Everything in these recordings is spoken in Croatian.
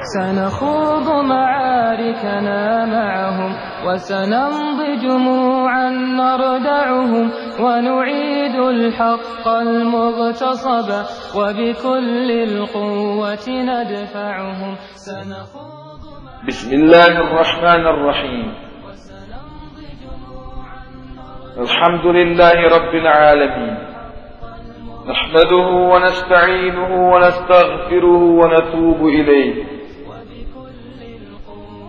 سنخوض معاركنا معهم وسنمضي جموعا نردعهم ونعيد الحق المغتصب وبكل القوة ندفعهم. سنخوض بسم الله الرحمن الرحيم. الحمد لله رب العالمين. نحمده ونستعينه ونستغفره ونتوب إليه.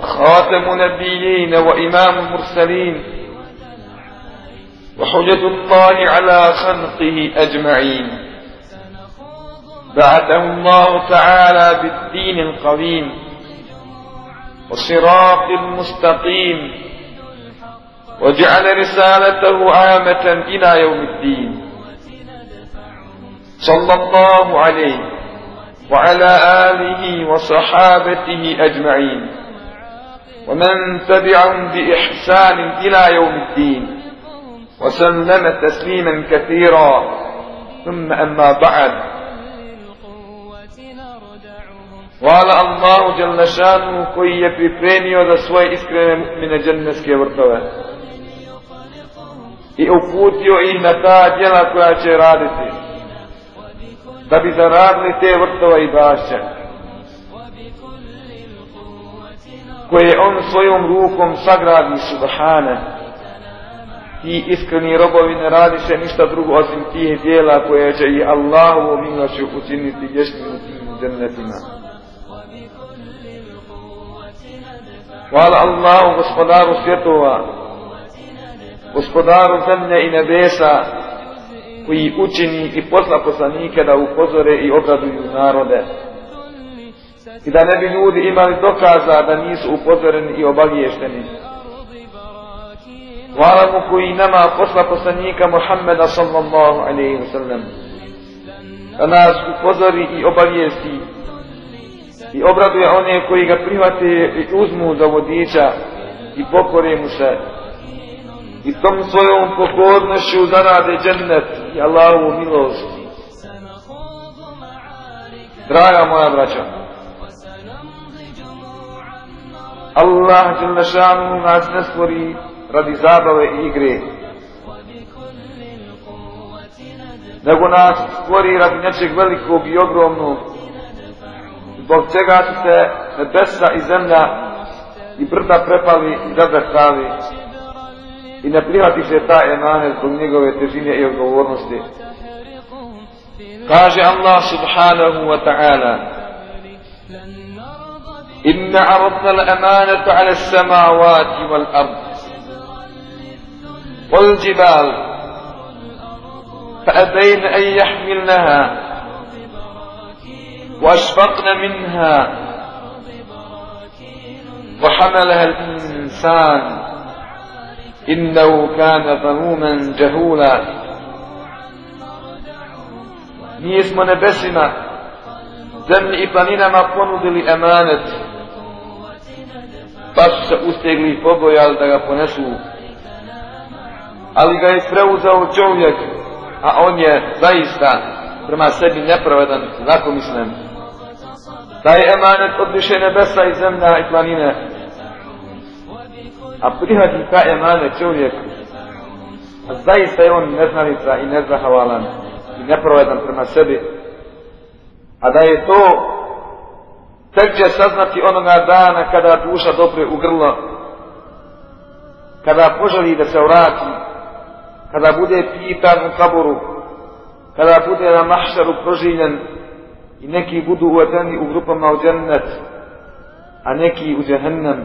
خاتم نبيين وإمام المرسلين وحجة الله على خلقه أجمعين. بعثه الله تعالى بالدين القويم والصراط المستقيم وجعل رسالته عامة إلى يوم الدين. صلى الله عليه وعلى آله وصحابته أجمعين. ومن تبعهم بإحسان إلى يوم الدين وسلم تسليما كثيرا. ثم أما بعد. وعلى الله جل شأنه كي يبريني وذا سوى إسكرين من جنة سكيبرتوا i uputio ih na ta djela koja će raditi da bi zaradili te vrtova i bašća koje on svojom rukom sagradi subhane ti iskreni robovi ne radi se ništa drugo osim tih dijela koje će i Allahu milošću učiniti vječnim u tim džennetima. Hvala Allahu gospodaru svjetova, gospodaru zemlje i nebesa, koji učini i posla poslanike da upozore i obraduju narode. I da ne bi ljudi imali dokaza da nisu upozoreni i obaviješteni. Hvala mu koji nama posla poslanika Muhammeda sallallahu alaihi wa sallam. Da nas upozori i obavijesti i obraduje one koji ga prihvate i uzmu za vodiča i pokore mu se i tom svojom pokornošću zarade džennet i Allahovu milost. Draga moja braća, Allah Đelešanu nas ne stvori radi zabave i igre, nego nas stvori radi nečeg velikog i ogromnog, zbog čega su se nebesa i zemlja i brda prepali i zadrhtali. I ne prihvati se ta emanet zbog njegove težine i odgovornosti. Kaže Allah subhanahu wa ta'ala إن عرضنا الأمانة على السماوات والأرض والجبال فأبين أن يحملنها وأشفقن منها وحملها الإنسان. إنه كان ظلوما جهولا. Mi smo nebesima, zemlji i planinama ponudili emanet, pa su se ustegli i pobojali da ga ponesu. Ali ga je preuzao čovjek, a on je zaista prema sebi nepravedan, lakomislen. Taj emanet odliše nebesa i zemlja i planine, a prihvati ta emanet čovjek, a zaista je on neznanica i nezahvalan i nepravedan prema sebi, a da je to tek će saznati onoga dana kada duša dopre u grlo, kada poželi da se vrati, kada bude pitan u kaboru, kada bude na mahšaru proživljen i neki budu uvedeni u grupama u džennet, a neki u džehennem,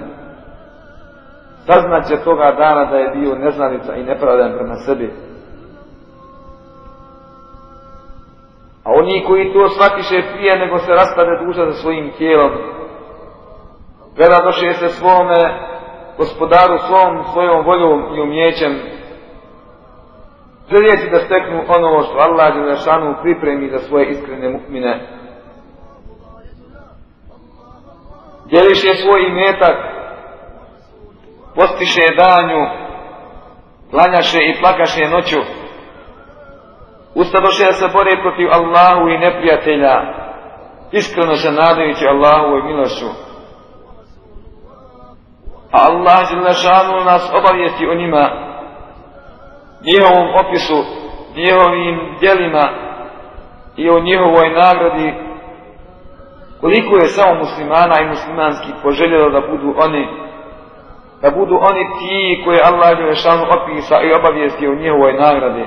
saznat će toga dana da je bio neznanica i nepravedan prema sebi. A oni koji to shvatiše prije nego se rastade duša sa svojim tijelom, gleda doše se svome gospodaru svom, svojom voljom i umjećem, željeti da steknu ono što Allah Đelešanu pripremi za svoje iskrene mukmine. Djeliše svoj imetak, postiše danju, klanjaše i plakaše noću, ustadoše da se bore protiv Allahu i neprijatelja, iskreno se nadajući Allahu i milošću. A Allah nas obavijesti o njima, njihovom opisu, njihovim djelima i o njihovoj nagradi, koliko je samo muslimana i muslimanski poželjelo da budu oni, da budu oni ti koje Allah Đelešanu opisa i obavijesti o njihovoj nagradi.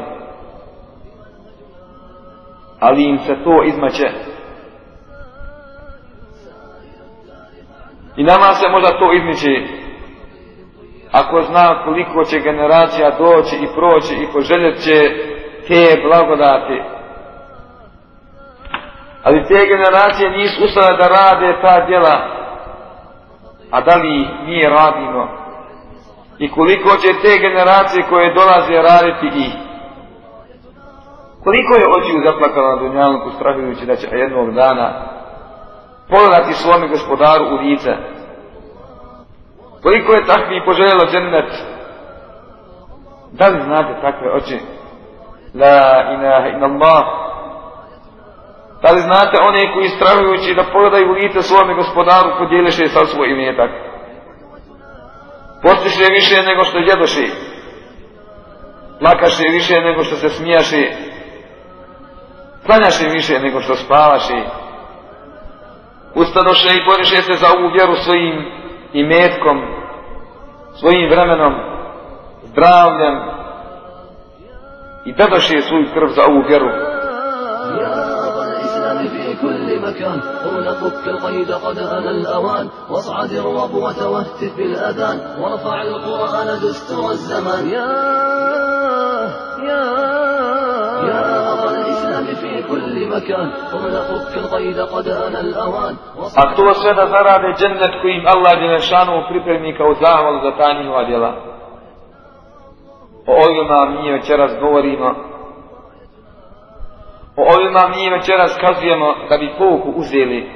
Ali im se to izmaće. I nama se možda to izmići ako zna koliko će generacija doći i proći i poželjet će te blagodati. Ali te generacije nisu ustale da rade ta djela, a da li mi radimo? I koliko će te generacije koje dolaze raditi i koliko je očiju zaplakala na Dunjalku strahujući da će jednog dana pogledati svome gospodaru u lice koliko je takvi poželjelo džennet? Da li znate takve oči? La ilaha illallah. Da li znate one koji strahujući da pogledaju u lice svome gospodaru podijeliše sa svoj imetak? Postiše više nego što jedoše. Plakaše više nego što se smijaše. Klanjaše više nego što spavaše. Ustadoše i boriše se za ovu vjeru svojim i metkom, svojim vremenom, zdravljem i dadoše svoju krv za ovu vjeru. كل مكان هنا فك القيد قد أنا الأوان واصعد الرب وتوهتف بالأذان وارفع القرآن دستور الزمان يا يا مكان هنا فك القيد قد أنا الأوان A to sve da zarade džennet kojim Allah Đelešanu pripremi kao zahval za ta njihova djela. O ovima mi večeras govorimo O ovima mi večeras kazujemo da bi pouku uzeli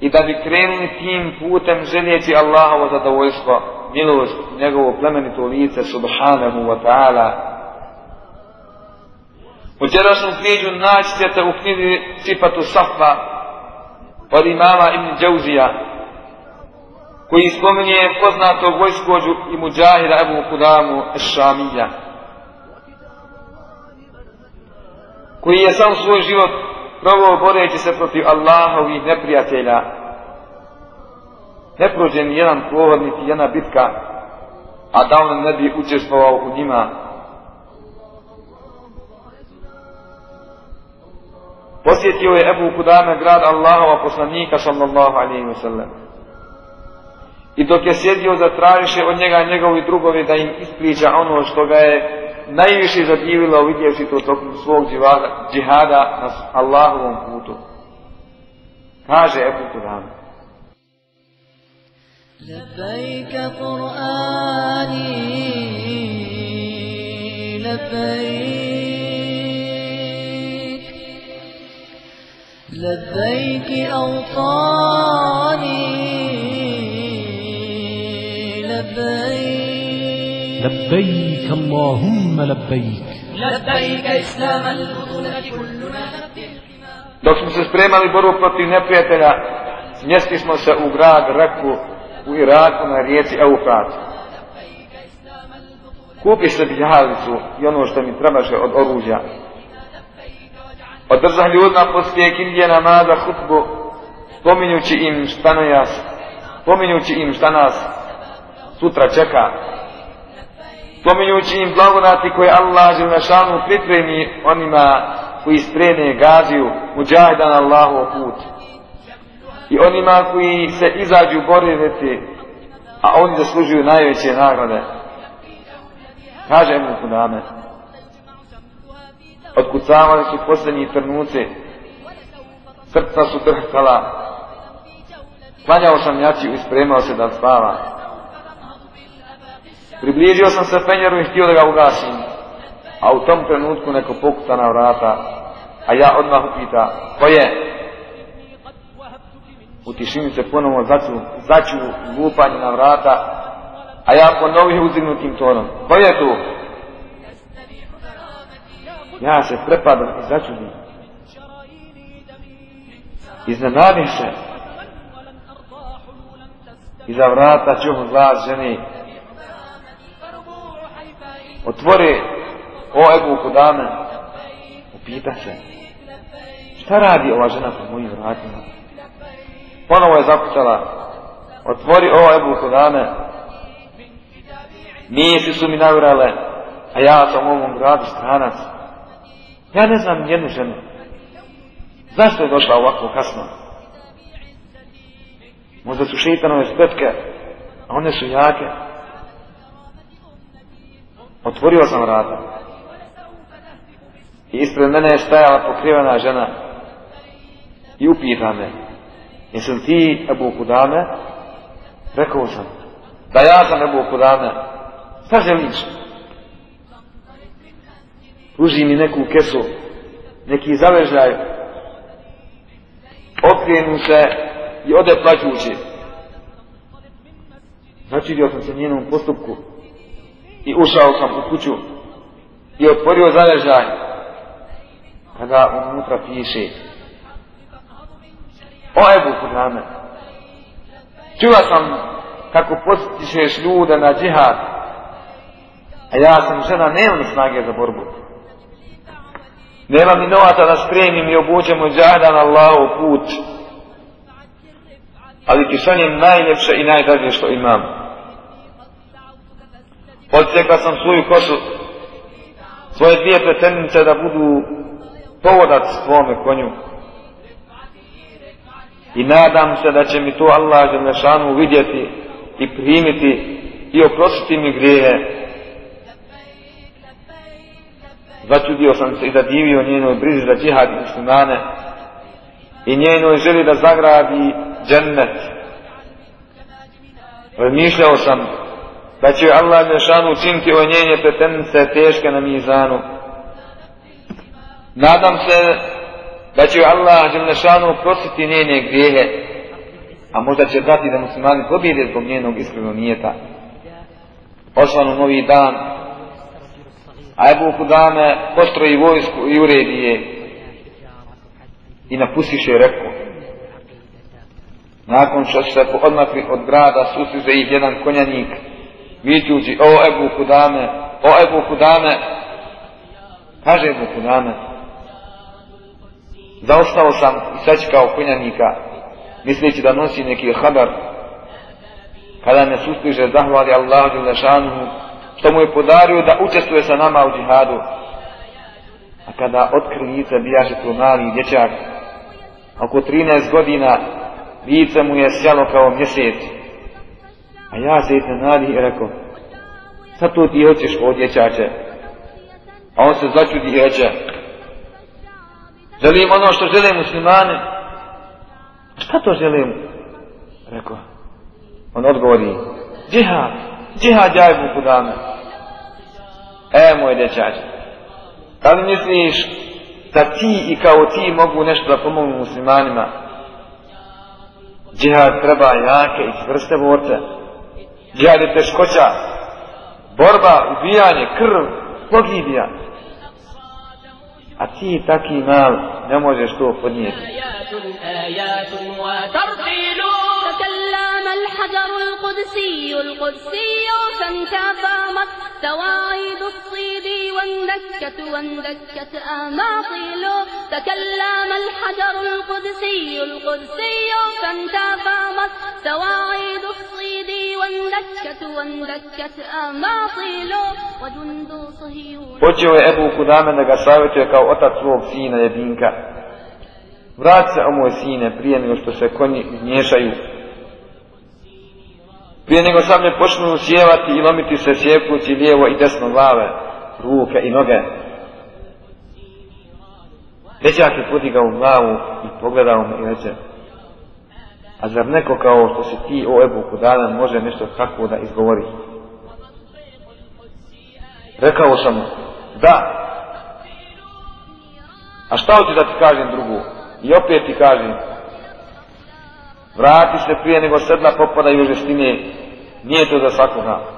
i da bi krenuli tim putem željeći Allahovo zadovoljstvo, milost, njegovo plemenito lice, subhanahu wa ta'ala. Večerašnju knjiđu naći ćete u knjizi Sifatu Safa od imama Ibn Džauzija, koji spominje poznatog vojskođu i muđahida Ebu Kudamu Ešamija. koji je sam svoj život provao boreći se protiv Allahovih neprijatelja. Ne prođe ni jedan pohod, niti jedna bitka, a da on ne bi učestvovao u njima. Posjetio je Ebu Kudame grad Allahova poslanika sallallahu alaihi wa sallam. I dok je sjedio zatražiše od njega njegovi drugovi da im ispriča ono što ga je najviše zadivilo vidjevši to tokom svog džihada, džihada na Allahovom putu. Kaže Ebu Kudan. لبيك قرآني لبيك لبيك أوطاني لبيك لبيك اللهم لبيك لبيك إسلام البطولة كلنا نبي Dok smo se spremali borbu protiv neprijatelja, smjesti smo se u grad Raku u Iraku na rijeci Eufrat. Kupi se bjalicu i ono što mi trebaše od oružja. Održah ljudima poslije kindije namaza hutbu, spominjući im šta nas, spominjući im šta nas sutra čeka, spominjući im blagodati koje Allah Želešanu pripremi onima koji spreme gaziju muđahidan Allahu put. I onima koji se izađu boriti a oni zaslužuju najveće nagrade. Kaže mu Kudame otkucavali su posljednji trenuci srca su drhtala klanjao sam jaciju i spremao se da spava Približio sam se penjeru i htio da ga ugasim. A u tom trenutku neko pokuca na vrata, a ja odmah upita, ko je? U tišini se ponovo začu, začu lupanje na vrata, a ja ponovih uzignutim tonom. Ko je tu? Ja se prepadam i začudim. Iznenadim se. Iza vrata čuh glas žene. Otvori o Ebu Kudame. Upita se. Šta radi ova žena po mojim vratima? Ponovo je zakucala. Otvori o Ebu Kudame. Misli su mi navrale, a ja sam u ovom gradu stranac. Ja ne znam jednu ženu. Zašto je došla ovako kasno? Možda su šeitanove spletke, a one su jake. Otvorio sam vrata. I ispred mene je stajala pokrivena žena. I upita me, jesam ti Ebu Kudame? Rekao sam, da ja sam Ebu Kudame. Šta želiš? Pruži mi neku kesu, neki zavežaj, okrenu se i ode plaćući. Začudio sam se njenom postupku i ušao sam u kuću i otvorio zavežaj kada unutra piše o Ebu Kudame čula sam kako postišeš ljude na džihad a ja sam žena nemam snage za borbu nemam ni novaca da spremim i obuđem od džahda na Allahov put ali ti šaljem najljepše i najdraže što imam odsekla sam svoju košu svoje dvije pretendnice da budu povodac tvome konju. I nadam se da će mi to Allah Želešanu vidjeti i primiti i oprostiti mi grijehe. Začudio sam se i zadivio njenoj brizi za džihad i muslimane i njenoj želi da zagradi džennet. Razmišljao sam da će Allah Želešanu učiniti o njenje pretendnice teške na mizanu. Nadam se da će Allah Đelešanu prositi njene grijehe, a možda će dati da muslimani pobjede zbog njenog iskrenog nijeta. Osvanu novi dan, a Ebu Kudame postroji vojsku i uredi je i napustiše reku. Nakon što se odmakli od grada, sustiže ih jedan konjanik, vičući, o Ebu Kudame, o Ebu Kudame, kaže Ebu Kudame, Zaostao sam i sačekao konjanika, misleći da nosi neki habar. Kada me sustiže, zahvali Allahu Đelešanu, što mu je podario da učestvuje sa nama u džihadu. A kada otkri lice, bijaše to mali dječak. Oko 13 godina, lice mu je sjalo kao mjesec. A ja se iznenadi i rekao, sad to ti hoćeš o dječače? A on se začudi i reče, Želim ono što žele muslimani. Šta to želim? Rekao. On odgovori. Džihad. Džihad jajbu kudame. E, moj dječač. Da li misliš da ti i kao ti mogu nešto da pomogu muslimanima? Džihad treba jake i čvrste borce. Džihad je teškoća. Borba, ubijanje, krv, pogibija. A ti taki mal ne možeš to podnijeti. القدسي القدسي فانتفامت سواعد الصيد واندكت واندكت أماطيل تكلم الحجر القدسي القدسي فانتفامت سواعد الصيد واندكت واندكت أماطيل وجند صهيون Počeo je Ebu Kudame da ga savjetuje kao otac svog. Vrati se o moj sine prije nego što se konji miješaju. Prije nego sablje počnu sjevati i lomiti se sjepući lijevo i desno glave, ruke i noge. Dečak je podigao glavu i pogledao me i reče, a zar neko kao što si ti o Ebu Kudame može nešto takvo da izgovori? Rekao sam mu, da. A šta hoću da ti kažem drugu? I opet ti kažem, vrati se prije nego sedla popadaju žestine, nije to za svakoga.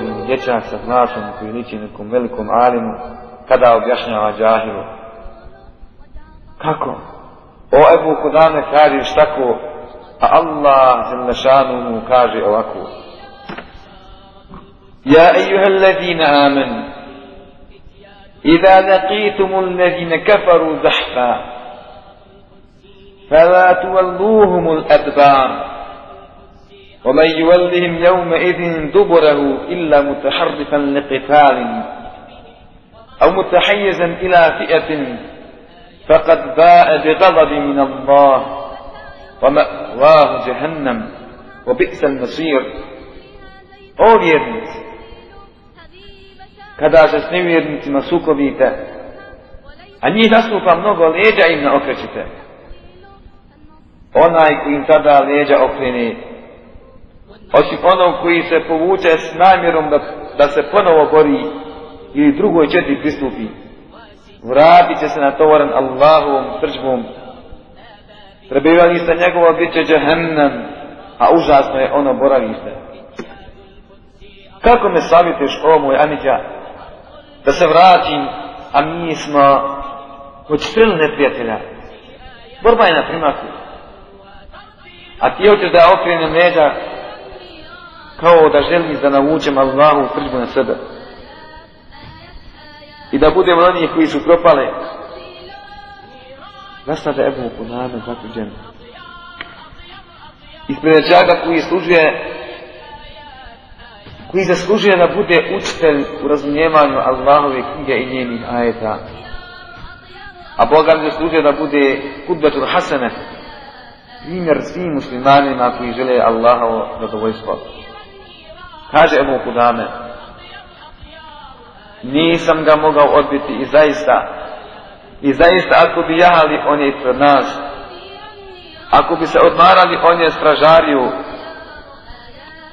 Mi dječak sa glasom koji liči nekom velikom alimu kada objašnjava džahilu. Kako? O Ebu Kudame kažeš tako, a Allah Zellešanu mu kaže ovako. يا أيها الذين آمنوا إذا لقيتم الذين كفروا زحفا فلا تولوهم الأدبار ومن يولهم يومئذ دبره إلا متحرفا لقتال أو متحيزا إلى فئة فقد باء بغضب من الله ومأواه جهنم وبئس المصير أو يرنت kada se s nevjernicima بيتا أني njih nasupa mnogo leđa im ne okrećete. Onaj koji osim onog koji se povuče s namjerom da, da se ponovo bori ili drugoj četiri pristupi, vratit će se na tovaran Allahovom srđbom, prebivalište njegovo bit će džahennam, a užasno je ono boravište. Kako me savjetuješ, o moj Amidja, da se vratim, a mi smo odstrili neprijatelja. Borba je na primaku. A ti hoćeš da okrenem leđa kao da želim da navučem Allahu srđbu na sebe. I da budemo oni koji su propale. Zasada Ebu Kuname zakuđen. Ispred džaga koji služuje koji zaslužuje da bude učitelj u razumijevanju Allahove knjige i njenih ajeta. A Boga mi zaslužuje da bude kudbetul hasene, primjer svim muslimanima koji žele Allahovo zadovoljstvo. Kaže Ebu Kudame, nisam ga mogao odbiti i zaista, i zaista ako bi jahali on je ispred nas, ako bi se odmarali on je stražariju,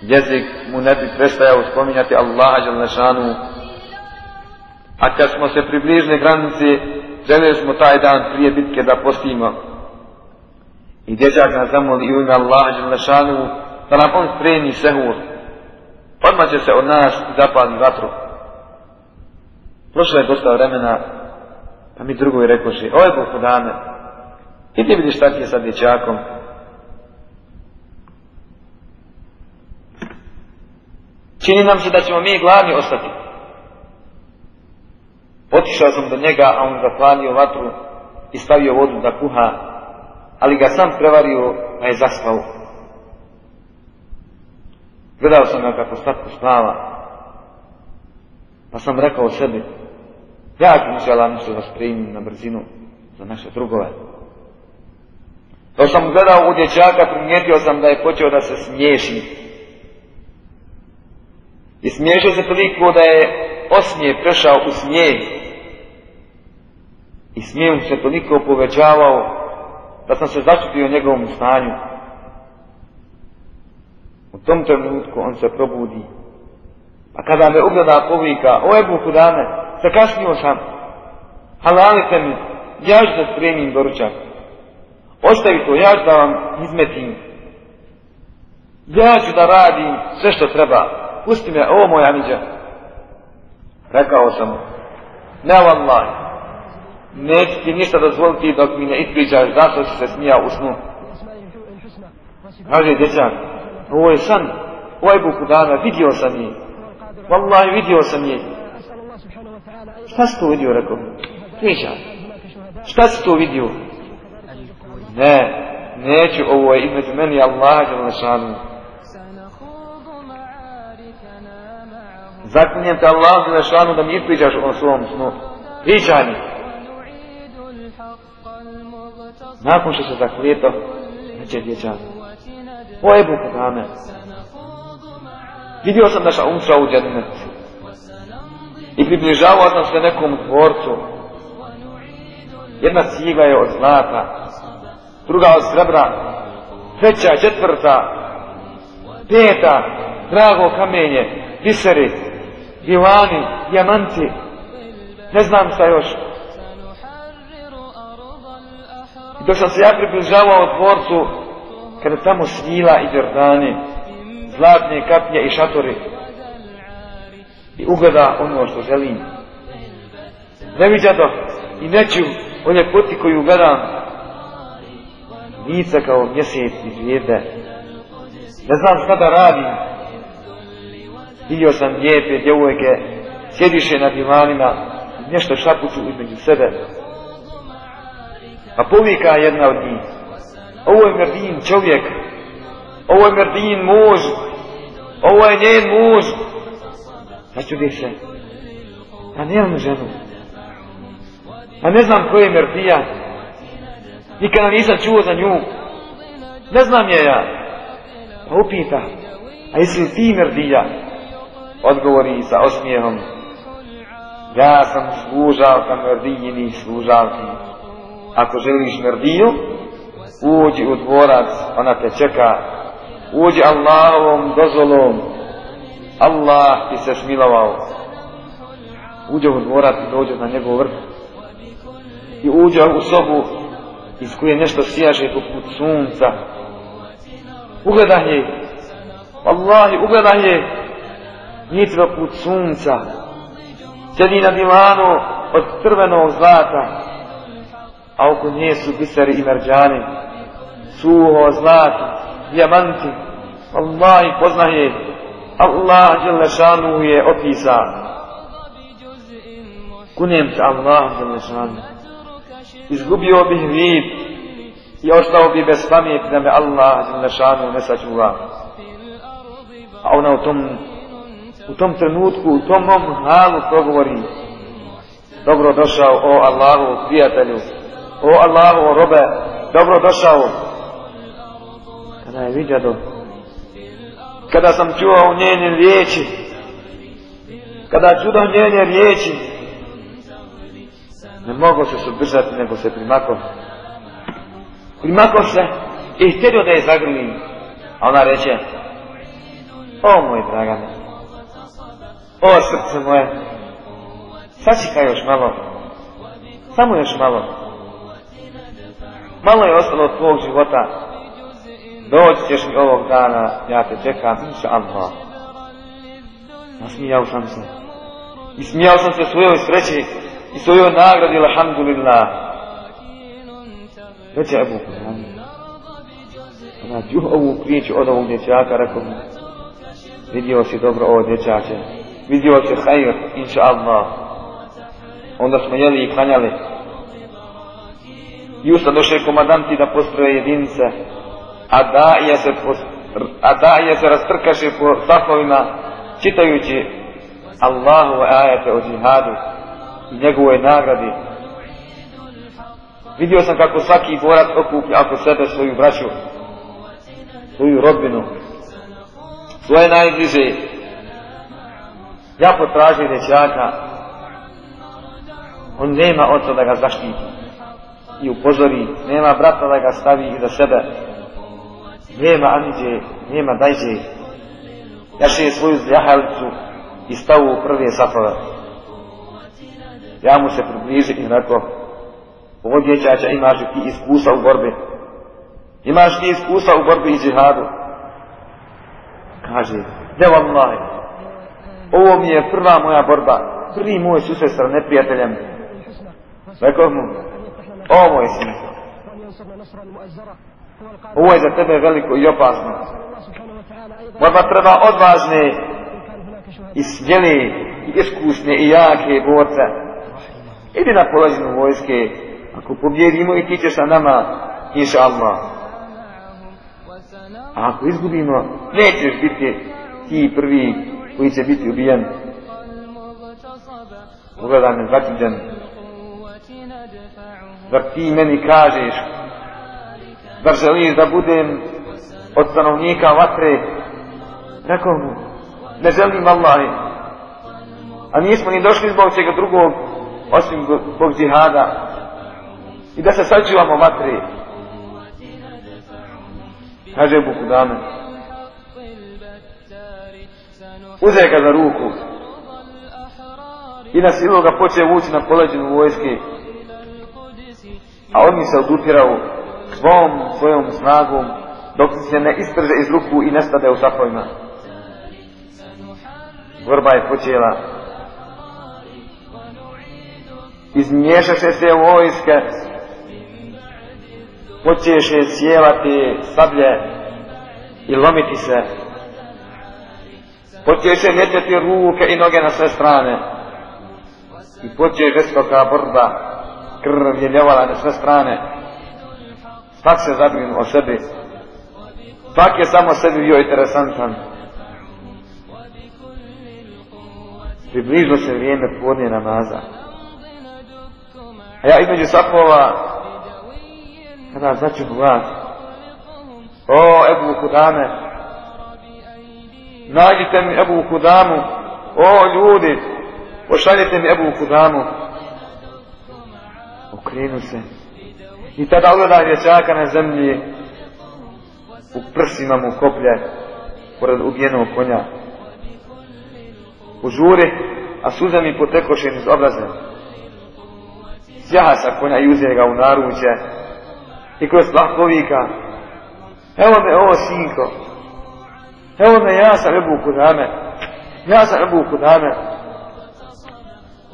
jezik mu ne bi prestajao spominjati Allaha Đalešanu. A kad smo se približili granici, željeli smo taj dan prije bitke da postimo. I dječak nas zamoli u ime Allaha Đalešanu da nam on spremi sehur. Odmah će se od nas zapali vatru. Prošlo je dosta vremena, pa mi drugovi rekoši, je gospodane, idi vidiš šta ti je sa dječakom, Čini nam se da ćemo mi gladni ostati. Otišao sam do njega, a on zapalio vatru i stavio vodu da kuha, ali ga sam prevario, pa je zaspao. Gledao sam ga kako slatko spava, pa sam rekao sebi, ja ću inšala nešto vas primim na brzinu za naše drugove. Dok sam gledao u dječaka, primijetio sam da je počeo da se smiješi. I smiješao se toliko da je osmije prešao u smijeh. I smijeh se toliko povećavao da sam se začutio njegovom stanju. U tom trenutku on se probudi. A kada me ugleda povika, o Ebu Kudane, zakasnio sam, halalite mi, ja ću da spremim doručak. Ostavi to, ja ću da vam izmetim. Ja ću da radim sve što treba pusti me, ovo moj Amidža. Rekao sam mu, ne vallahi, neću ti ništa dozvoliti dok mi ne ispričaš zašto si se smijao u snu. Kaže dječak, ovo je san, ovo je Bukudana, vidio sam je. Wallahi, vidio sam je. Šta si to vidio, rekao? Pričaj. Šta si to vidio? Ne, neću, ovo je između meni Allaha Đelešanu. Zaklinjem te Allah Đelešanu da mi ispričaš o svom snu. Pričaj mi. Nakon što se zaklijeto, neće dječak. Ebu Kudame. Vidio sam naša umša u džennet. I približavao sam se nekom dvorcu. Jedna cigla je od zlata, druga od srebra, treća, četvrta, peta, drago kamenje, biseri, divani, dijamanti, ne znam šta još. Dok sam se ja približavao dvorcu, kada tamo svila i Jordani, zlatne kapnje i šatori, i ugleda ono što želim. Ne viđa to i neću o ljepoti koju gledam, lica kao mjesec i zvijezde. Ne znam šta da radim. Vidio sam lijepe djevojke, sjediše na divanima, nešto šapuću između sebe. Pa povika jedna od njih. Ovo je Merdin čovjek. Ovo je Merdin muž. Ovo je njen muž. Začudi se. A nemam ženu. A ne znam ko je Merdija. Nikada nisam čuo za nju. Ne znam je ja. Pa upita. A jesi li ti Merdija? Odgovori sa osmijehom. Ja sam služavka Merdijinih služavki. Ako želiš Merdiju, uđi u dvorac, ona te čeka. Uđi Allahovom dozvolom. Allah ti se smilovao. Uđe u dvorac i dođe na njegov vrh. I uđe u sobu iz koje nešto sijaže poput sunca. Ugledah je. Wallahi, ugledah je. Nije poput sunca. Sjedi na divanu od crvenog zlata. A oko nje su biseri i merđani. Suho zlato, dijamanti. Wallahi, poznaje. Allah Đelešanu je opisa. Kunem se Allah Đelešanu. Izgubio bih vid i ostao bi bez pameti da me Allah Đelešanu ne sačuva. A ona u tom, u tom trenutku, u tom mom halu progovori. Dobro došao, o Allahu prijatelju, o Allahu robe, dobro došao. Kada je vidio kada sam čuo njene riječi, kada čudo njene riječi, ne mogu se sudržati, nego se primako. Primako se i htjedio da je zagrlim. A ona reče, o moj dragane, o srce moje, sačekaj još malo, samo još malo. Malo je ostalo od tvog života, doći ćeš mi ovog dana, ja te čekam, inša Allah. Nasmijao sam se. I smijao sam se svojoj sreći i svojoj nagradi, alhamdulillah. Reče Ebu Kurani. Kada čuo ovu priču od ovog dječaka, rekao mu, vidio si dobro ovo dječače, vidio si hajr, inša Allah. Onda smo jeli i klanjali. I usta došli komadanti da postroje jedinice, a daje se, a daje se rastrkaše po safovima čitajući Allahove ajete o džihadu i njegovoj nagradi. Vidio sam kako svaki borac okuplja oko sebe svoju braću, svoju rodbinu, svoje najbliže. Ja potražim dječaka, on nema oca da ga zaštiti i upozori, nema brata da ga stavi iza sebe, nema Aniđe, nema Dajđe. Jaše svoju zljahalicu i stavu u prve safove. Ja mu se približim i rekao, ovo dječača imaš ti iskusa u borbi? Imaš ti iskusa u borbi i džihadu? Kaže, ne vallahi, ovo mi je prva moja borba, prvi moj susret sa neprijateljem. Rekao mu, o moj sin, ovo je za tebe veliko i opasno. Borba treba odvažne i smjele i iskusne i jake borce. Idi na polažinu vojske, Ako pobjedimo i ti ćeš sa nama, inša Allah. A ako izgubimo, nećeš biti ti prvi koji će biti ubijen. Pogledaj me začuđen. Zar ti meni kažeš, zar želiš da budem od stanovnika vatre? Rekao mu, ne želim Allahi. A nismo ni došli zbog čega drugog, osim zbog džihada. I da se sačuvamo vatre. Kaže Buku dame. Uze ga za ruku. I na silu ga poče vući na poleđenu vojske. A on mi se odupirao svom svojom snagom dok se ne istrže iz ruku i nestade u safojima. Borba je počela. Izmiješaše se vojske, počeše sjevati sablje i lomiti se. Počeše ljeteti ruke i noge na sve strane. I počeše žestoka borba, krv je ljevala na sve strane. Svak se zabrinu o sebi. Svak je samo sebi bio interesantan. Približilo se vrijeme podnije namaza. A ja između sapova, kada začu glas, o Ebu Kudame, nađite mi Ebu Kudamu, o ljudi, pošaljite mi Ebu Kudamu. Okrenu se. I tada ugleda dječaka na zemlji, u prsima mu koplje, pored ubijenog konja. U žuri, a suze mi potekoše iz obraze. Sjaha sa konja i uze ga u naruče. I kroz lahkovika. Evo me ovo sinko. Evo me ja sam Ebu Kudame. Ja sam Ebu Kudame.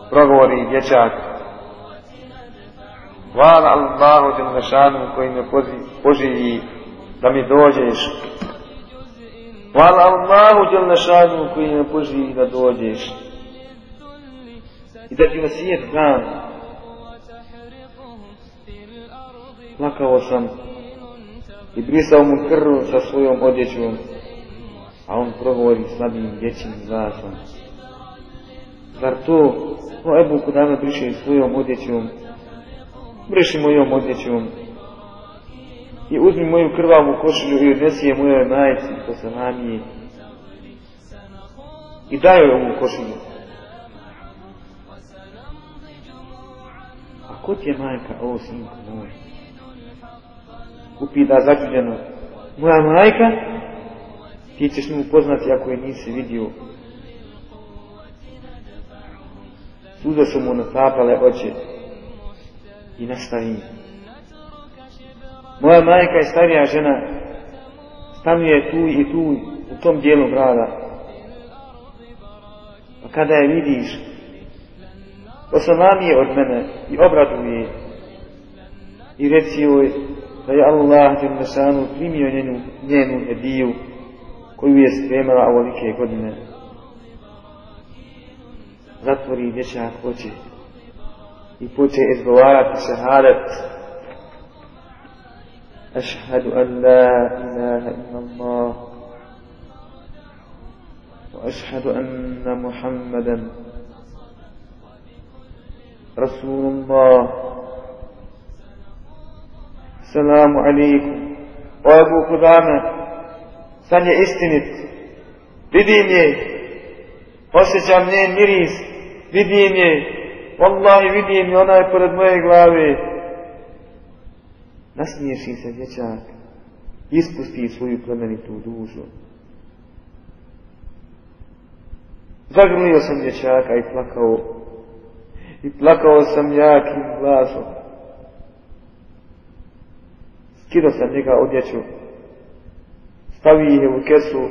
Progovori dječak. Hvala Allahu Đelešanu koji me poživi da mi dođeš. Hvala Allahu Đelešanu koji me poživi da dođeš. I da ti na svijet dan. Plakao sam i brisao mu krv sa svojom odjećom, a on progovori slabim dječjim glasom. Zar to, o Ebu Kudame briše svojom odjećom, briši mojom odjećom i uzmi moju krvavu košulju i odnesi je mojoj majici po salamiji i daj joj ovu košulju. A ko ti je majka, ovo sinko moj? Upida začuđeno. Moja majka? Ti ćeš nju upoznati ako je nisi vidio. Suze su mu natapale oči i nastavi. Moja majka je starija žena, stanuje tu i tu u tom dijelu grada. Pa kada je vidiš, osamami je od mene i obraduje i reci joj da je Allah Đelešanu primio njenu, njenu hediju koju je spremala ovolike godine. Zatvori dječak oči i poče izgovarati šehadet أشهد أن لا إله إلا الله وأشهد أن محمدا رسول الله السلام عليكم وأبو قدامة sad je istinit vidim je osjećam njen miris vidim je Wallahi vidim je ona je pored moje glave Nasmiješi se dječak, ispusti svoju plemenitu dužu. Zagrlio sam dječaka i plakao. I plakao sam jakim glasom. Skido sam njega odjeću. Stavi ih u kesu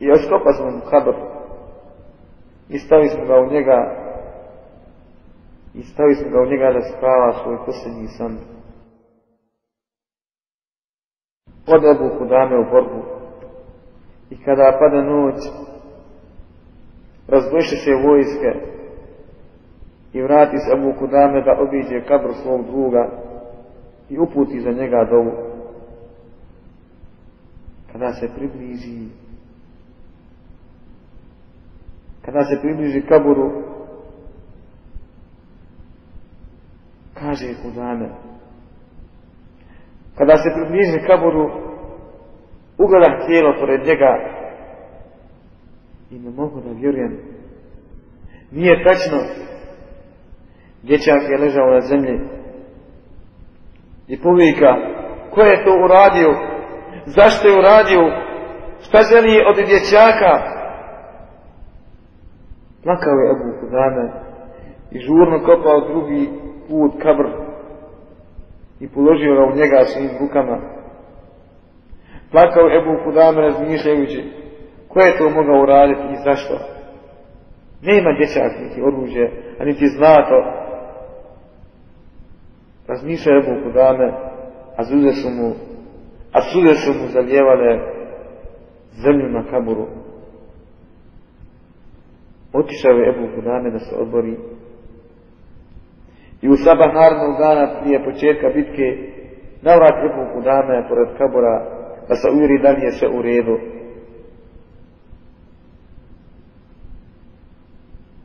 i oskopa smo mu habr. I stavi smo ga u njega i stavi smo ga u njega da spava svoj posljednji san. od Ebu Kudame u borbu. I kada pada noć, razbojiše se vojske i vrati se Abu Kudame da obiđe kabr svog druga i uputi za njega dovu. Kada se približi kada se približi kaburu kaže Kudame kada se približi kaburu ugledam tijelo pored njega i ne mogu da vjerujem. Nije tačno dječak je ležao na zemlji. I povika ko je to uradio? Zašto je uradio? Šta želi od dječaka? Plakao je Ebu Kudame i žurno kopao drugi put kabr. I položio ga u njega svim rukama. Plakao Ebu Kudame razmišljajući ko je to mogao uraditi i zašto? Nema dječak niti oružje a niti zlato. Razmišlja Ebu Kudame, a suze su mu, a suze su mu zalijevale zemlju na kaburu. Otišao je Ebu Kudame da se odbori i u sabah narednog dana prije početka bitke navrat Ebu Kudame pored kabura da se uvjeri da li je sve u redu.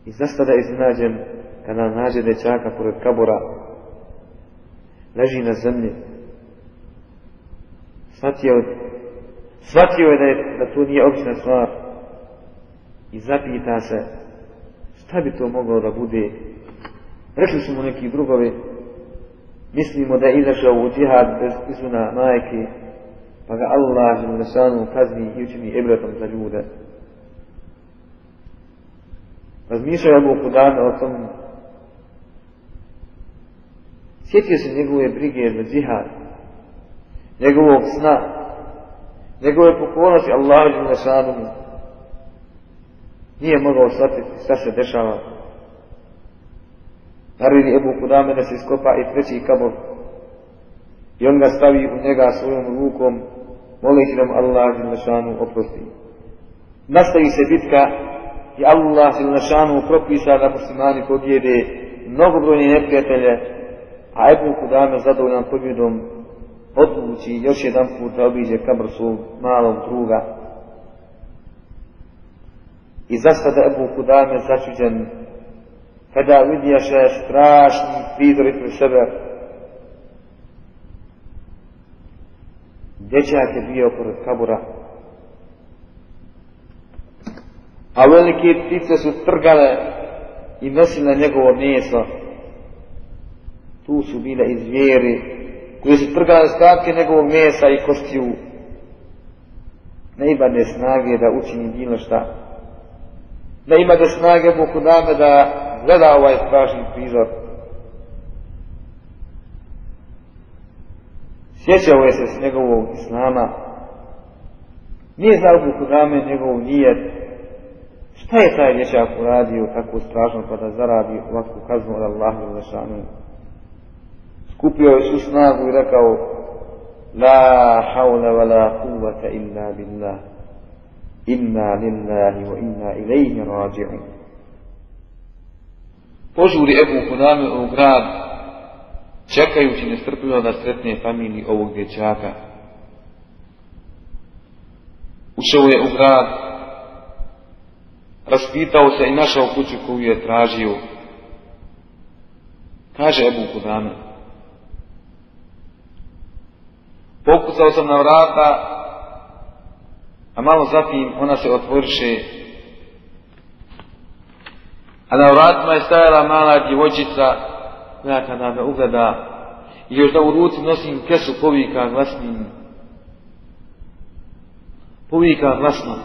I zastada iznenađen kada nađe dečaka pored kabura leži na zemlji. Svatio, shvatio je da, je da to nije obična stvar i zapita se šta bi to moglo da bude. Rekli su mu neki drugovi, mislimo da je izašao u džihad bez izuna majke, pa ga Allah Želešanu kazni i učini ibretom za ljude. Razmišljaju Abu Kudame o tom Sjetio se njegove brige za džihad, njegovog sna, njegove pokornosti Allahu Đelešanu. Nije mogao shvatiti šta se dešava. Naredi Ebu Kudame da se iskopa i treći kabor. I on ga stavi u njega svojom rukom, moleći da mu Allah Đelešanu oprosti. Nastavi se bitka i Allah Đelešanu propisa da muslimani pobjede mnogobrojne neprijatelje a Ebu Kudame zadovoljan pobjedom odluči još jedan put da obiđe kabr svog malog druga. I zastada Ebu Kudame začuđen kada vidjaše strašni prizor ispred sebe. Dječak je bio pored kabura. A velike ptice su trgale i nosile njegovo meso tu su bile i zvijeri koji su trgale stavke njegovog mesa i kostiju. Ne ima ne snage da učini bilo šta. Ne ima da snage Boku dame da gleda ovaj strašni prizor. Sjećao je se s njegovog islama. Nije znao Boku dame njegov nijet. Šta je taj dječak uradio tako strašno pa da zaradi ovakvu kaznu od Allaha i Lešanu? Skupio je svu snagu i rekao La hawla wa la kuvvata illa billah. Inna lillahi wa inna ilaihi rađi'un. Požuri Ebu Kuname u grad, čekajući nestrpljivo da sretne familiji ovog dječaka. Ušao je u grad, raspitao se i našao kuću koju je tražio. Kaže Ebu Kudame, Pokucao sam na vrata, a malo zatim ona se otvoriše. A na vratima je stajala mala djevojčica, koja kada me ugleda, i još da u ruci nosim kesu povika glasnim. Povika glasno.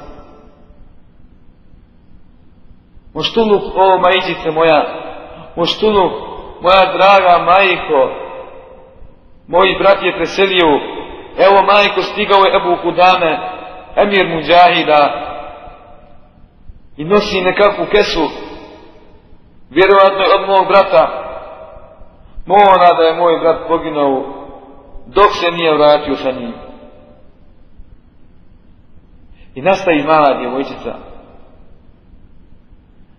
Moštuluk, o majičice moja, moštuluk, moja draga majko, moj brat je preselio, Evo majko stigao je Ebu Kudame, emir Mujahida i nosi nekakvu kesu, vjerovatno je od mog brata. Mora da je moj brat poginuo dok se nije vratio sa njim. I nastavi mala djevojčica.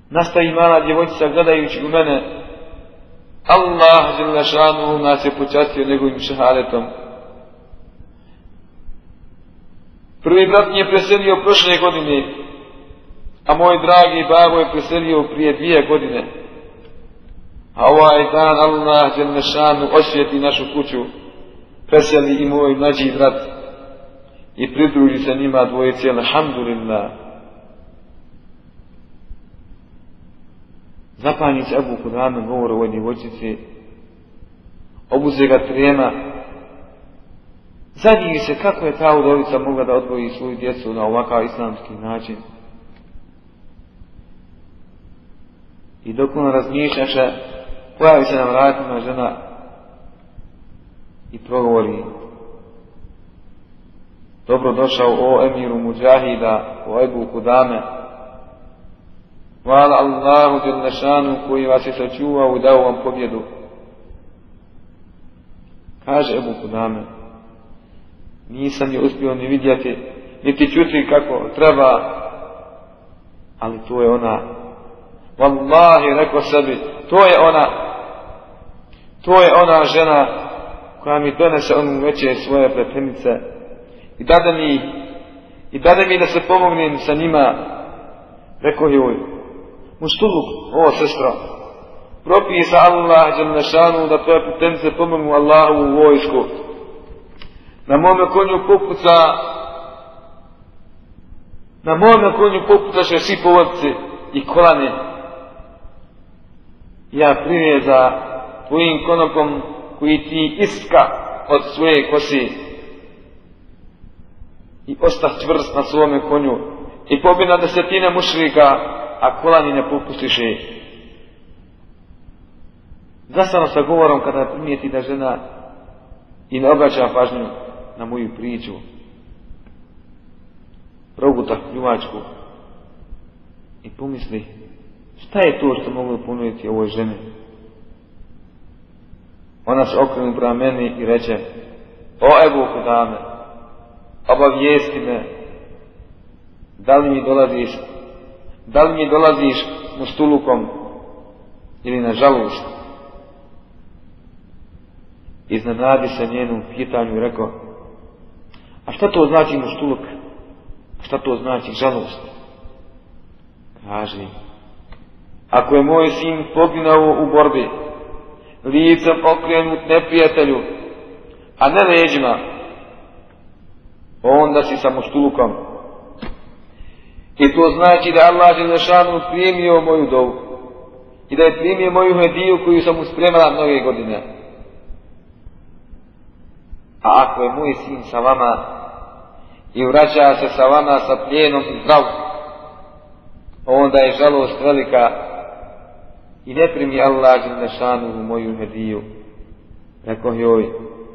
Nastavi mala djevojčica gledajući u mene Allah Đelešanu nas je počastio njegovim šehadetom. Prvi brat mi je preselio prošle godine, a moj dragi babo je preselio prije dvije godine. A ovaj dan Allah Đelešanu osvijeti našu kuću, preseli i moj mlađi brat i pridruži se njima dvojice, alhamdulillah. Zapanjić Abu Kudame govor o ovoj djevojčici, obuze ga trema, zadnji se kako je ta udovica mogla da odgoji svoju djecu na ovakav islamski način. I dok on razmišljaše, pojavi se na vratima žena i progovori dobro došao o emiru muđahida, o Ebu Kudame. Hvala Allahu Đelešanu koji vas je sačuvao i dao vam pobjedu. Kaže Ebu Kudame, nisam je uspio ni vidjeti, niti čuti kako treba, ali to je ona. Wallahi, rekao sebi, to je ona, to je ona žena koja mi donese onu veće svoje pletenice. I dade mi i dade mi da se pomognem sa njima rekao joj muštuluk, ovo sestra propisa Allah Đalnešanu da tvoje pletenice pomognu Allahu u vojsku. Na mome konju popuca na mome konju popucaše svi povodci i kolane. Ja priveza tvojim konopom koji ti iska od svoje kosi i ostah čvrst na svome konju i pobjeda desetine mušrika, a kolani ne popustiše. Zasano sa govorom kada primijeti da žena i ne obraća pažnju na moju priču. Proguta pljuvačku i pomisli šta je to što mogu ponuditi ovoj ženi. Ona se okrenu prema meni i reče, o Ebu Kudame, obavijesti me, da li mi dolaziš, da li mi dolaziš mustulukom ili na žalost. Iznenadi se njenom pitanju i rekao, a šta to znači muštuluk? Šta to znači žalost? Kaže, ako je moj sin poginao u borbi, licem okrenut neprijatelju, a ne leđima, onda si sa muštulukom. I to znači da Allah Želešanu primio moju dovu i da je primio moju hediju koju sam mu spremala mnoge godine. A ako je moj sin sa vama i vraća se sa vama sa plijenom i zdrav, onda je žalost velika i ne primi Allah Đelešanu moju hediju. Rekao joj,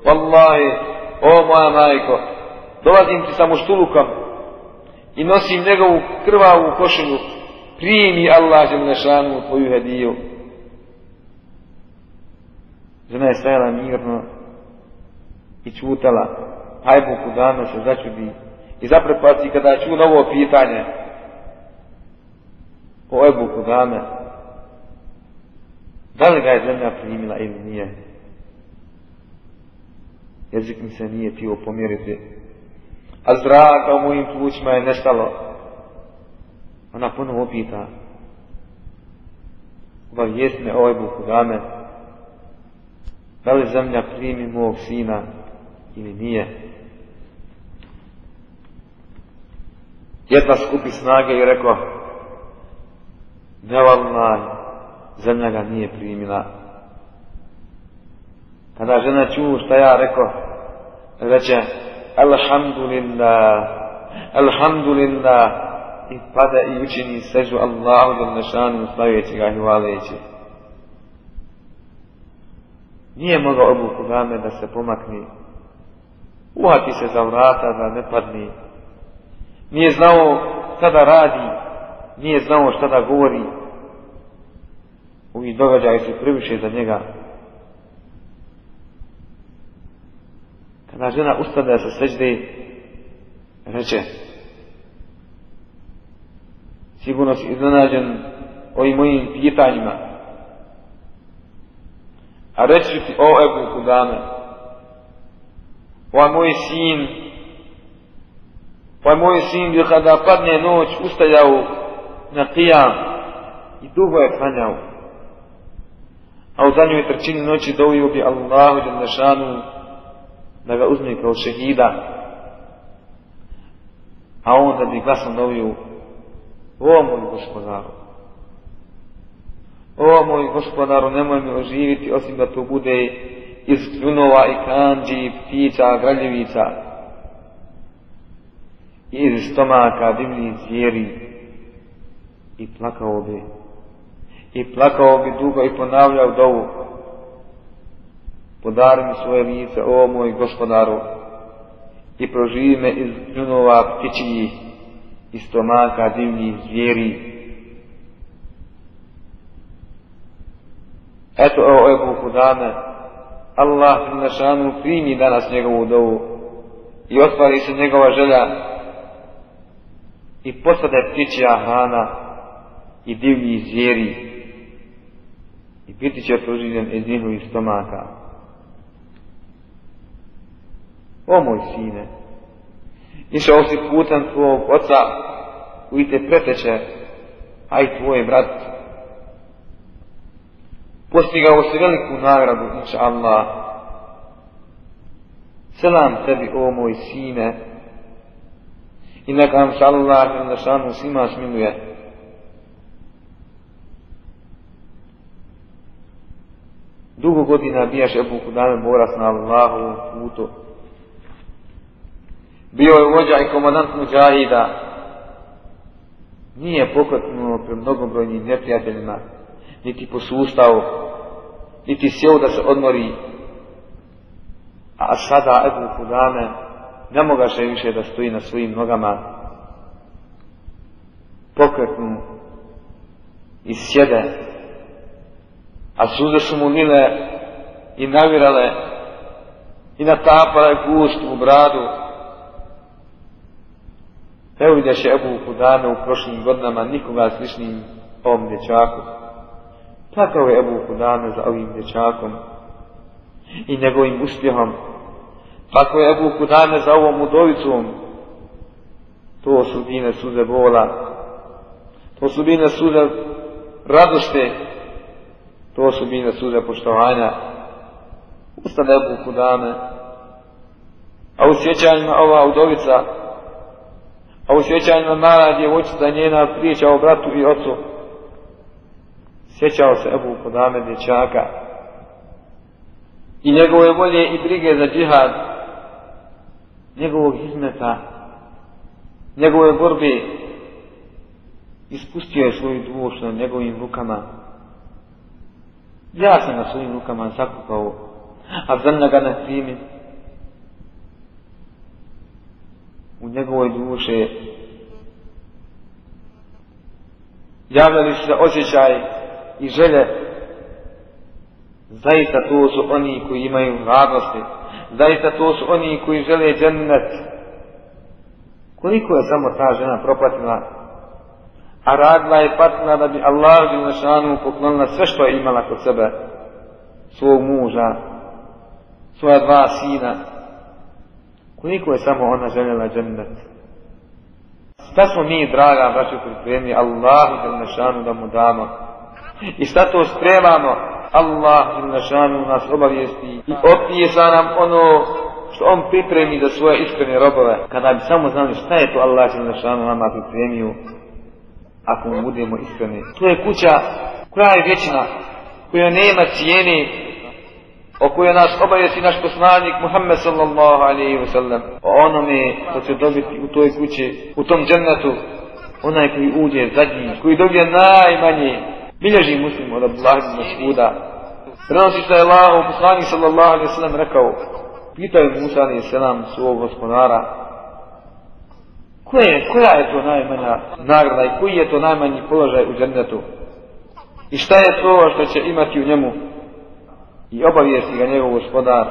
Wallahi, o moja majko, dolazim ti sa muštulukom i nosim njegovu krvavu košulju, primi Allah Đelešanu tvoju hediju. Žena je stajala mirno i čutala, hajbu kudame se začudi i zaprepaci kada čuo novo pitanje o Ebu Kudame, da li ga je zemlja primila ili nije? Jezik mi se nije tio pomjeriti. A zraka u mojim plućima je nestalo. Ona ponovo pita. Obavijest me o Ebu Kudame. Da li zemlja primi mog sina ili nije? Jedna skupi snage i rekao, ne zemlja ga nije primila. Kada žena ču šta ja rekao, reče, Alhamdulillah, Alhamdulillah, i pada i učini sežu Allahu da nešanu slaveći ga i hvaleći. Nije mogao Abu Kudame da se pomakni. Uhati se za vrata da ne padni. Nije znao šta radi, nije znao šta da govori. Ovi događaji su previše za njega. Kada žena ustade sa seđde, reče, sigurno si iznenađen ovim mojim pitanjima. A reći ti, o Ebu Kudame, ovaj moj sin, ovaj moj sin bi kada padne noć ustajao na qiyam i dugo je klanjao. A u zadnjoj trećini noći dovio bi Allahu Đalešanu da ga uzme kao šehida. A onda bi glasom dovio O moj gospodaru, o moj gospodaru, nemoj mi oživiti osim da to bude iz kljunova i kanđi, ptića, graljevica, iz stomaka divnih zvijeri i plakao bi. I plakao bi dugo i ponavljao dovu. Podari mi svoje lice, o moj gospodaru, i proživi me iz kljunova ptičijih i stomaka divnih zvijeri. Eto, o Ebu Hudame, Allah našanu primi danas njegovu dovu i ostvari se njegova želja i posade ptičija hrana i divlji zvijeri i biti će proživljen iz njihovih stomaka. O moj sine, išao si putem tvojeg oca koji te preteče, a i tvoj brat. Postigao si veliku nagradu, inša Allah. Selam tebi, o moj sine, i neka vam se Allah svima smiluje. Dugo godina bijaš Ebu Kudame borac na Allahovom putu. Bio je vođa i komandant muđahida. Nije pokretnuo pre mnogobrojnim neprijateljima, niti posustao, niti sjeo da se odmori. A sada Ebu Kudame ne mogaše više da stoji na svojim nogama. Pokretnu i sjede, a suze su mu nile i navirale i natapale gust u bradu. Evo vidjaše Ebu Kudame u prošlim godinama nikoga sličnim ovom dječaku. Plakao je Ebu Kudame za ovim dječakom i njegovim uspjehom. Tako je Ebu Kudame za ovom udovicom. To su bine suze bola. To su bine suze radosti. To su bine suze poštovanja. Ustane Ebu Kudame. A u sjećanjima ova udovica a u sjećanjima mala djevojčica njena priča o bratu i ocu. Sjećao se Ebu Kodame dječaka i njegove volje i brige za džihad, njegovog izmeta, njegove borbe, ispustio je svoju dušu na njegovim rukama. Ja sam na svojim rukama zakupao, a zemlja ga na krimi, u njegovoj duše javljali se osjećaj i želje. Zaista to su oni koji imaju radnosti zaista to su oni koji žele džennet. Koliko je samo ta žena propatila a radila je patila da bi Allah Đelešanu poklonila sve što je imala kod sebe svog muža svoja dva sina Koliko je samo ona željela džennet? Šta smo mi, draga braću, pripremili Allahu Đelešanu da mu damo? I šta to spremamo? Allah Đelešanu nas obavijesti i opisa nam ono što on pripremi za svoje iskrene robove. Kada bi samo znali šta je to Allah Đelešanu nama pripremio, ako mu budemo iskreni. To je kuća koja je vječna, koja nema cijene, o kojoj nas obavijesti naš poslanik Muhammed sallallahu alaihi wa sallam o onome što će dobiti u toj kući, u tom džennetu, onaj koji uđe zadnji, koji dobije najmanje, bilježi muslim od Abdullah ibn Mas'uda. Prenosi se Allah, poslanik sallallahu alaihi wa sallam rekao, pitao je Musa alaihi sallam svog gospodara, koje, koja je to najmanja nagrada i koji je to najmanji položaj u džennetu? I šta je to što će imati u njemu? i obavijesti ga njegov gospodar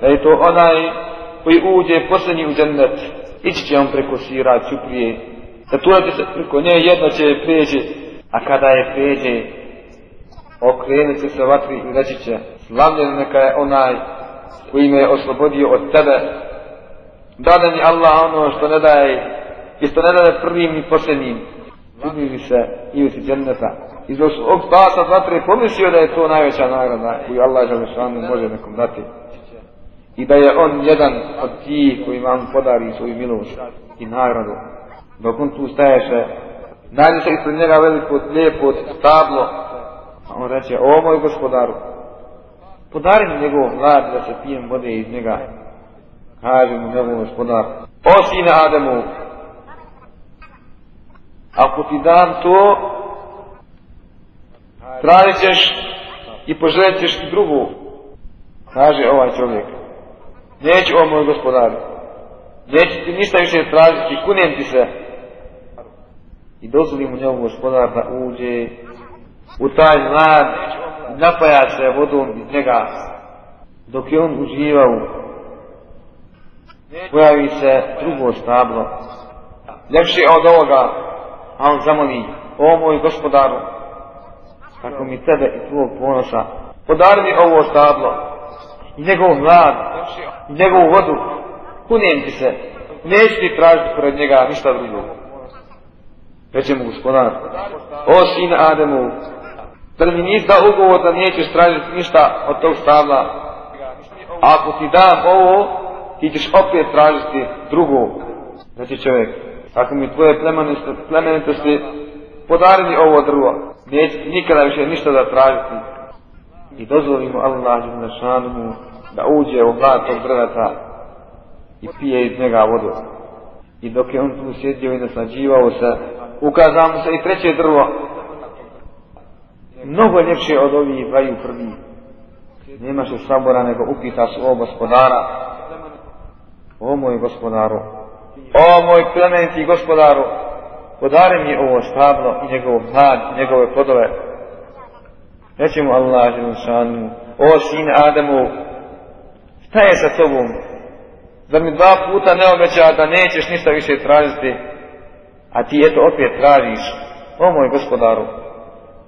da je to onaj koji uđe posljednji u džennet ići će on preko sira čuprije da tu se preko nje jedno će je a kada je pređe okrenut će se vatri i reći će slavljen neka je onaj koji me je oslobodio od tebe. Dada mi Allah ono što ne daje, i što ne daje prvim ni posljednjim. Uzmili se i u dženneta. I dok su dva tri pomislio da je to najveća nagrada koju Allah Želešanu može nekom dati. I da je on jedan od tih koji vam podari svoju milost i nagradu. Dok on tu staješe, nađe se ispred njega veliko lijepo stablo, a on reče, o moj gospodaru, podari mi njegov hlad da se pijem vode iz njega. Kaže mu njegov gospodar, o sine Ademu, ako ti dam to, tražit ćeš i poželit ćeš drugu. Kaže ovaj čovjek, neću o moj gospodaru, neću ti ništa više tražiti, kunem ti se. I dozvoli mu njegov gospodar da uđe u taj mlad, napaja se vodom iz njega, dok je on uživao, pojavi se drugo stablo, ljepše od ovoga, a on zamoli, o moj gospodaru, kako mi tebe i tvojeg ponosa, podari mi ovo stablo, i njegov mlad, i njegovu vodu, kunijem ti se, neću ti tražiti pored njega ništa drugo. Reče mu gospodar, o sine Ademu, da mi nisi dao ugovor da nećeš tražiti ništa od tog stabla, ako ti dam ovo, ti ćeš opet tražiti drugo. Znači čovjek, ako mi tvoje plemenitosti podari mi ovo drvo, neće nikada više ništa da tražiti. I dozvolimo Allah mu da uđe u hlad tog drveta i pije iz njega vodu. I dok je on tu sjedio i naslađivao se, ukazao mu se i treće drvo, mnogo ljepše od ovih dvaju prvi. Nemaše sabora nego upita su o gospodara, o moj gospodaru, o moj plementi gospodaru, podari mi ovo stablo i njegov hlad njegove plodove. Reći mu Allah o sin Adamu, šta je sa tobom? Zar mi dva puta ne obeća da nećeš ništa više tražiti, a ti eto opet tražiš, o moj gospodaru,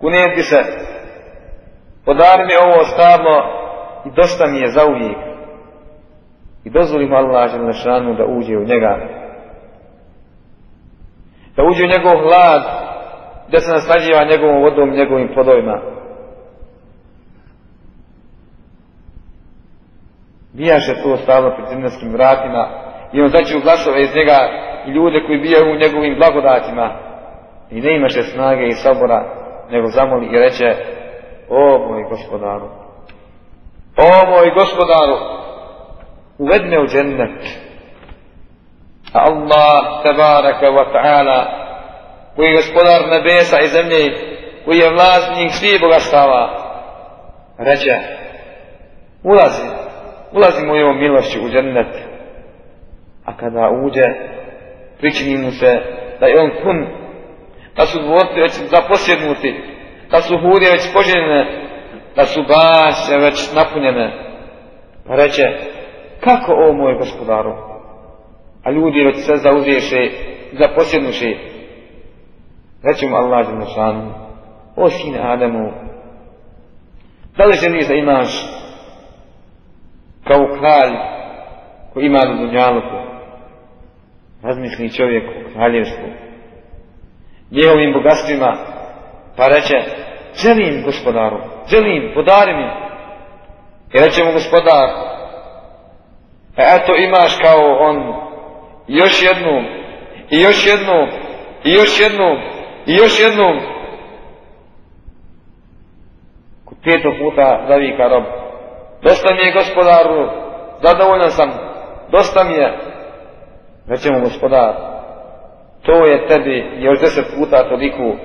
kunijem ti se, podari mi ovo stablo i dosta mi je za uvijek. I dozvoli mu Allah Želešanu da uđe u njega. Da uđe u njegov hlad, da se naslađiva njegovom vodom, njegovim plodovima. Bijaše to stalno pred zemaljskim vratima i on začeo glasove iz njega i ljude koji bijaju u njegovim blagodatima i ne imaše snage i sabora nego zamoli i reče o moj gospodaru o moj gospodaru uvedi me u džennet. Allah tabaraka wa ta'ala koji je gospodar nebesa i zemlje koji je vlasnik svih bogastava reče ulazi ulazi mojom milošću u džennet. A kada uđe pričini mu se da je on pun da su dvorci već zaposjednuti da su hurje već poželjene da su baše već napunjene. Pa reče kako o moj gospodaru? A ljudi već sve zauzješe zaposjednuše. Reče mu Allah Đelešanu o sine Adamu da li želiš da imaš kao kralj koji ima na dunjaluku? Razmisli čovjek u kraljevstvu njegovim bogatstvima pa reče želim gospodaru želim podari mi. I reče mu gospodar e eto imaš kao on još jednu i još jednu i još jednu i još jednu. Kod petog puta zavika rob. Dosta mi je gospodaru zadovoljan sam dosta mi je. Reče mu gospodar to je tebi još deset puta toliko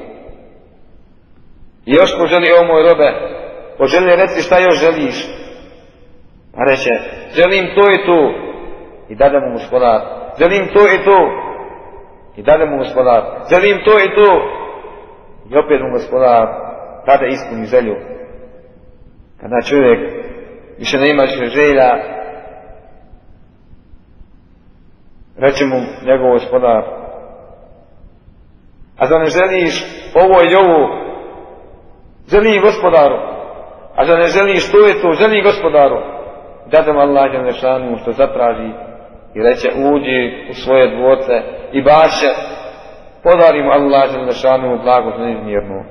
još poželi ovo moj robe poželi reci šta još želiš pa reče želim to i to. I dade mu gospodar želim to i to. I dade mu gospodar želim to i to. I opet mu gospodar dade ispuni želju. Kada čovjek više ne ima želja reče mu njegov gospodar a da ne želiš ovo i ovo? Želim gospodaru. A da ne želi što je to, želi gospodaru. Dadem Allah Đelešanu što zatraži i reče uđi u svoje dvorce i baše podari mu Allah Đelešanu blagost neizmjernu.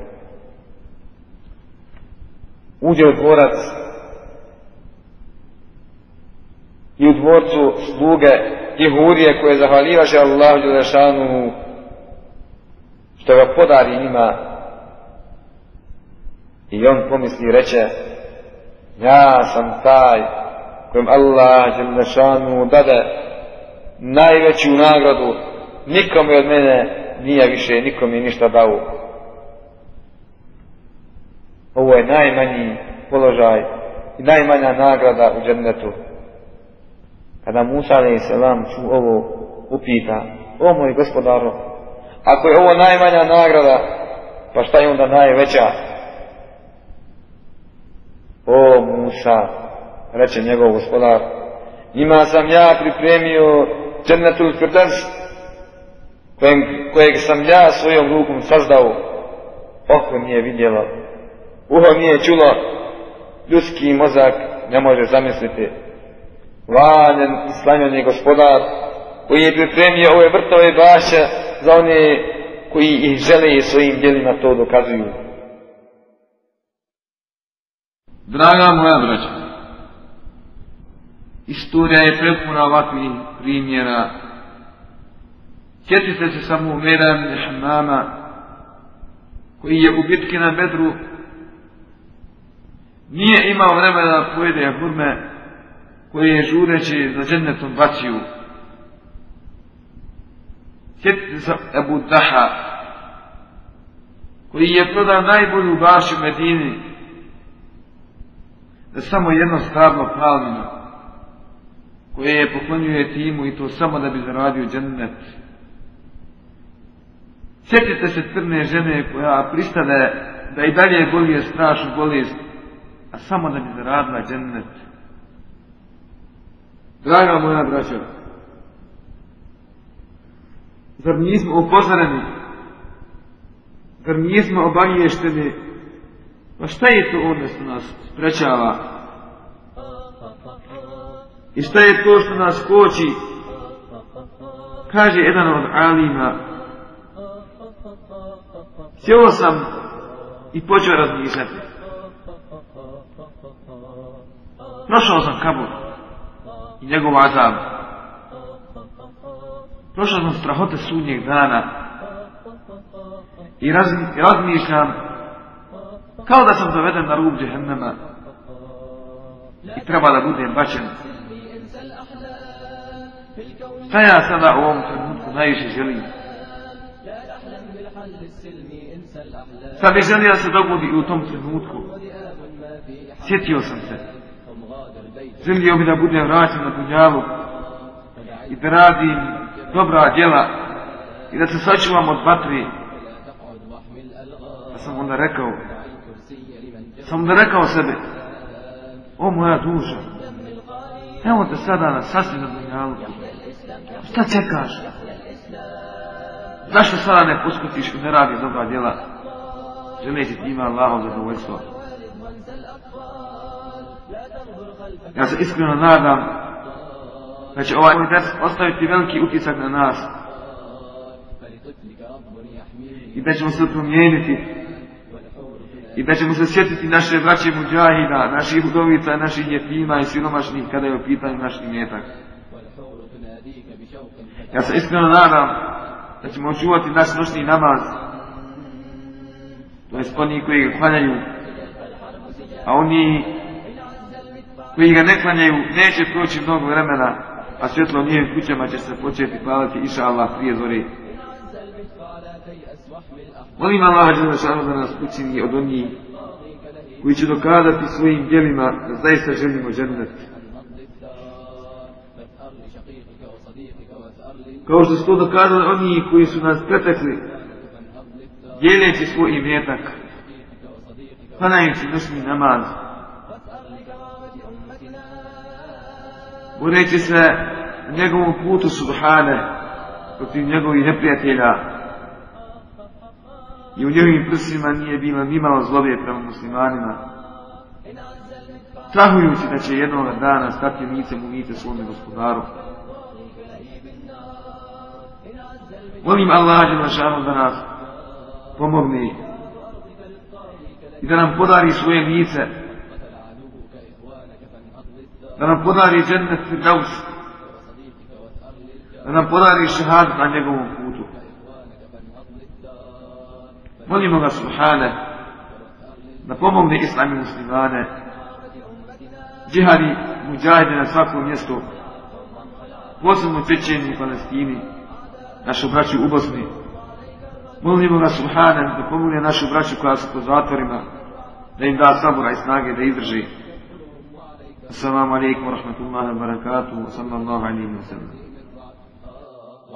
Uđe u dvorac i u dvorcu sluge i hurije koje zahvalivaše Allah Đelešanu što ga podari njima i on pomisli reče ja sam taj kojem Allah Đelešanu dade najveću nagradu nikome od mene nije više nikome ništa dao ovo je najmanji položaj i najmanja nagrada u džennetu kada Musa a.s. ču ovo upita o moj gospodaru ako je ovo najmanja nagrada pa šta je onda najveća o Musa reče njegov gospodar njima sam ja pripremio džennetul firdevs kojeg, sam ja svojom rukom sazdao oko nije vidjelo uho nije čulo ljudski mozak ne može zamisliti valjen i slavljen je gospodar koji je pripremio ove vrtove baše za one koji ih žele i svojim djelima to dokazuju. Draga moja braća, istorija je prepuna ovakvih primjera. Sjetite se samo Umera ibn Hammama, koji je u bitki na Bedru nije imao vremena da pojede hurme koje je žureći za džennetom bacio. Sjetite se Ebu Daha, koji je prodao najbolju bašu Medini, da samo jedno stablo palmino, koje je poklonjuje timu i to samo da bi zaradio džennet. Sjetite se crne žene koja pristane da i dalje bolije strašnu bolest, a samo da bi zaradila džennet. Draga moja braća, zar nismo upozoreni, zar nismo obaviješteni, pa šta je to onda što nas sprečava? I šta je to što nas koči? Kaže jedan od alima, sjelo sam i počeo razmišljati. Prošao sam kabur i njegov azab. Prošao sam strahote sudnjeg dana i razmišljam kao da sam doveden na rub džehennema i treba da budem bačen. Šta ja sada u ovom trenutku najviše želim? Sad bi želio se dogodi u tom trenutku. Sjetio sam se. Želio bi da budem vraćen na dunjalu i da radim dobra djela i da se sačuvam od vatri. Da sam onda rekao, sam onda rekao sebi, o moja duša, evo te sada na sasvim na dunjalu. Šta čekaš? Zašto sada ne poskutiš i ne radi dobra djela? Želeći ti ima Allahov zadovoljstvo. Ja se iskreno nadam da će ovaj ders ostaviti veliki utisak na nas i da ćemo se promijeniti i da ćemo se sjetiti naše braće muđahida, naših udovica, naših jetima i siromašnih kada je u pitanju naš imetak. Ja se iskreno nadam da ćemo očuvati naš noćni namaz, to je oni koji ga klanjaju, a oni koji ga ne klanjaju neće proći mnogo vremena, a svjetlo njihovim kućama će se početi paliti iša Allah prije zori. Molim Allah da nas učini od onih koji će dokazati svojim djelima da zaista želimo džennet. Kao što su to dokazali oni koji su nas pretekli, dijeleći svoj imetak, klanajući noćni namaz, boreći se u njegovom putu subhane protiv njegovih neprijatelja. I u njegovim prsima nije bilo nimalo zlobe prema muslimanima. Strahujući da će jednoga dana stati licem u lice svome gospodaru. Molim Allah Đelešanu da nas pomogne i da nam podari svoje lice, da nam podari džennet Firdaus, da nam podari šehad na njegovom putu. Molimo ga Subhane da pomogne islam i muslimane, džihadi muđahide na svakom mjestu, posebno Čečeni i Palestini, našu braću u Bosni. Molimo ga Subhane da pomogne našu braću koja su po zatvorima, da im da sabora i snage da izdrži. Assalamu alaikum wa rahmatullahi wa barakatuhu sallallahu alaihi wa sallam.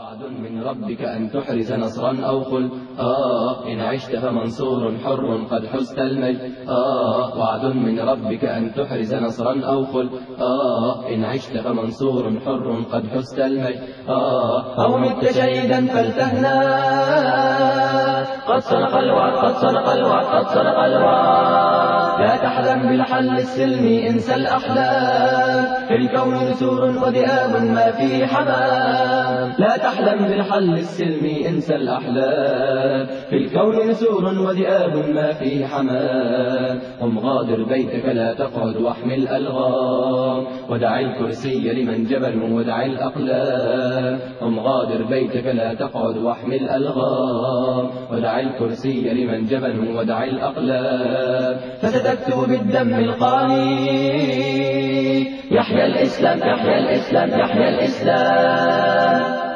وعد من ربك أن تحرز نصرا أو خل آه إن عشت فمنصور حر قد حزت المجد. آه وعد من ربك أن تحرز نصرا أو خل آه إن عشت فمنصور حر قد حزت المجد. آه أو مت شهيدا فلتهنا قد صدق الوعد قد صدق الوعد قد صدق الوعد. لا تحلم بالحل السلمي انسى الأحلام. في الكون نسور وذئاب ما فيه حمام. لا تحلم بالحل السلمي انسى الأحلام. في الكون نسور وذئاب ما فيه حمام. قم غادر بيتك لا تقعد واحمل ألغام. ودع الكرسي لمن جبل ودع الأقلام. قم غادر بيتك لا تقعد واحمل ألغام. ودع الكرسي لمن جبل ودع الأقلام. فستكتب بالدم القاني. يحيى الإسلام يحيى الإسلام يحيى الإسلام.